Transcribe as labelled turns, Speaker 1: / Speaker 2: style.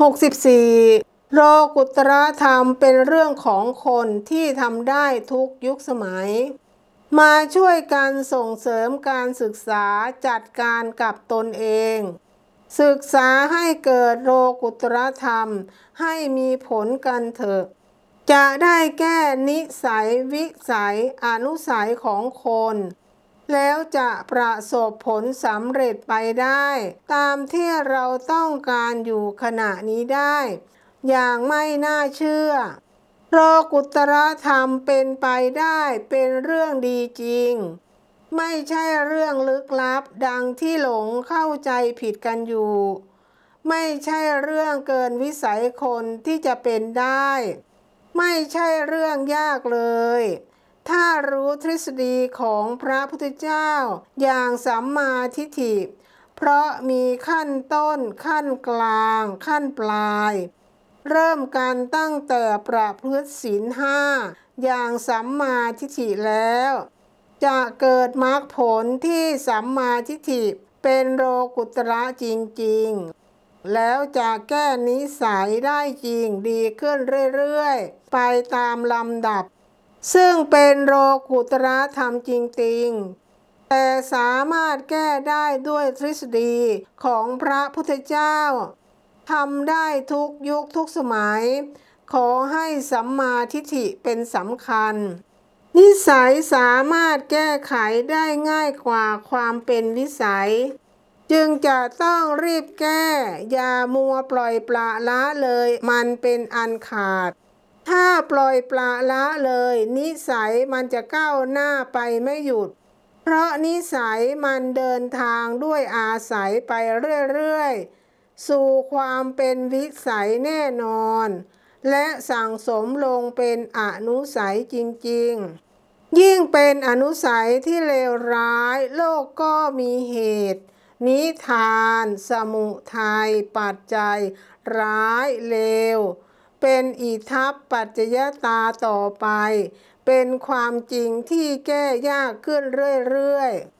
Speaker 1: 64 โลกุตรธรรมเป็นเรื่องของคนที่ทำได้ทุกยุคสมัย มาช่วยกันส่งเสริมการศึกษาจัดการกับตนเอง ศึกษาให้เกิดโลกุตรธรรมให้มีผลกันเถอะ จะได้แก้นิสัยวิสัยอนุสัยของคน แล้วจะประสบผลสำเร็จไปได้ ตามที่เราต้องการอยู่ขณะนี้ได้ อย่างไม่น่าเชื่อโลกุตรธรรมเป็นไปได้เป็นเรื่องดีจริง ไม่ใช่เรื่องลึกลับดังที่หลงเข้าใจผิดกันอยู่ ไม่ใช่เรื่องเกินวิสัยคนที่จะเป็นได้ ไม่ใช่เรื่องยากเลย ถ้ารู้ทฤษฎีของพระพุทธเจ้า อย่างสัมมาทิฏฐิ เพราะมีขั้นต้น ขั้นกลาง ขั้นปลาย เริ่มกันตั้งแต่ประพฤติศีลห้าอย่างสัมมาทิฏฐิแล้ว จะเกิดมรรคผลที่สัมมาทิฏฐิเป็นโลกุตระจริง ๆแล้วจะแก้นิสัยได้จริงดีขึ้นเรื่อย ๆ ไปตามลำดับ ซึ่งเป็นโลกุตระธรรมจริงๆ แต่สามารถแก้ได้ด้วยทฤษฎีของพระพุทธเจ้าทำได้ทุกยุคทุกสมัย ขอให้สัมมาทิฏฐิเป็นสำคัญ นิสัยสามารถแก้ไขได้ง่ายกว่าความเป็นวิสัย จึงจะต้องรีบแก้ อย่ามัวปล่อยปละละเลยมันเป็นอันขาด ถ้าปล่อยปละละเลย นิสัยมันจะก้าวหน้าไปไม่หยุด เพราะนิสัยมันเดินทางด้วยอาศัยไปเรื่อยๆ สู่ความเป็นวิสัยแน่นอน และสั่งสมลงเป็นอนุสัยจริงๆ ยิ่งเป็นอนุสัยที่เลวร้าย โลกก็มีเหตุ นิทาน สมุทัยปัจจัย ร้ายเลว เป็นอิทัปปัจจยตาต่อไป เป็นความจริงที่แก้ยากขึ้นเรื่อยๆ